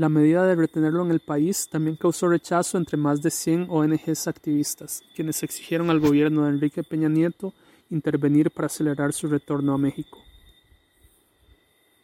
La medida de retenerlo en el país también causó rechazo entre más de 100 ONGs activistas, quienes exigieron al gobierno de Enrique Peña Nieto intervenir para acelerar su retorno a México.